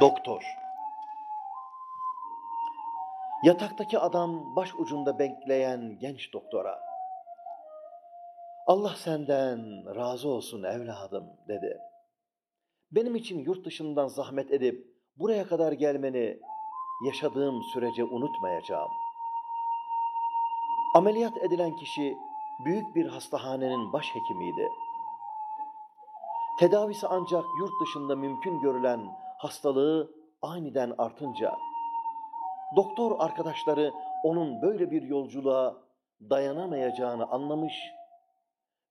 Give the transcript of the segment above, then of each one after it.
Doktor Yataktaki adam baş ucunda bekleyen genç doktora Allah senden razı olsun evladım dedi. Benim için yurt dışından zahmet edip buraya kadar gelmeni yaşadığım sürece unutmayacağım. Ameliyat edilen kişi büyük bir hastahanenin başhekimiydi. Tedavisi ancak yurt dışında mümkün görülen hastalığı aniden artınca, doktor arkadaşları onun böyle bir yolculuğa dayanamayacağını anlamış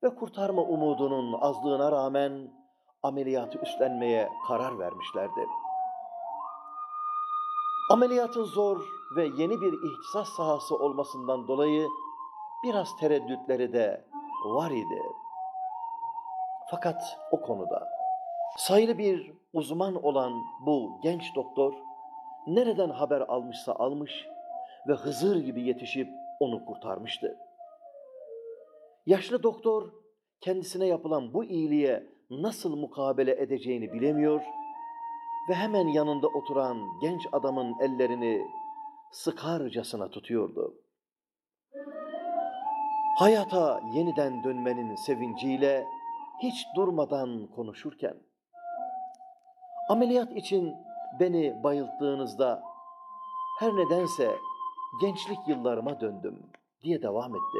ve kurtarma umudunun azlığına rağmen ameliyatı üstlenmeye karar vermişlerdi. Ameliyatın zor ve yeni bir ihtisas sahası olmasından dolayı biraz tereddütleri de var idi. Fakat o konuda sayılı bir uzman olan bu genç doktor nereden haber almışsa almış ve Hızır gibi yetişip onu kurtarmıştı. Yaşlı doktor kendisine yapılan bu iyiliğe nasıl mukabele edeceğini bilemiyor ve hemen yanında oturan genç adamın ellerini sıkarcasına tutuyordu. Hayata yeniden dönmenin sevinciyle hiç durmadan konuşurken, ameliyat için beni bayılttığınızda her nedense gençlik yıllarıma döndüm diye devam etti.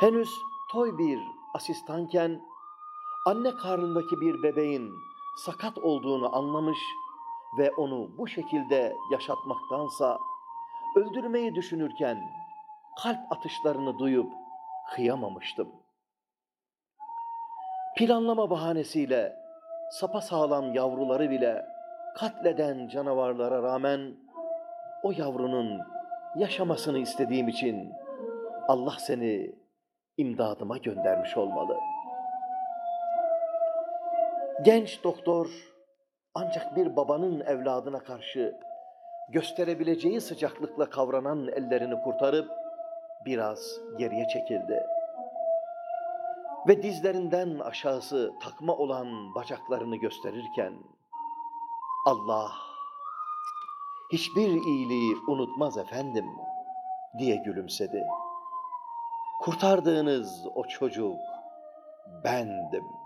Henüz toy bir asistanken anne karnındaki bir bebeğin sakat olduğunu anlamış ve onu bu şekilde yaşatmaktansa öldürmeyi düşünürken kalp atışlarını duyup kıyamamıştım. Planlama bahanesiyle sapasağlam yavruları bile katleden canavarlara rağmen o yavrunun yaşamasını istediğim için Allah seni imdadıma göndermiş olmalı. Genç doktor ancak bir babanın evladına karşı gösterebileceği sıcaklıkla kavranan ellerini kurtarıp biraz geriye çekildi. Ve dizlerinden aşağısı takma olan bacaklarını gösterirken Allah hiçbir iyiliği unutmaz efendim diye gülümsedi. Kurtardığınız o çocuk bendim.''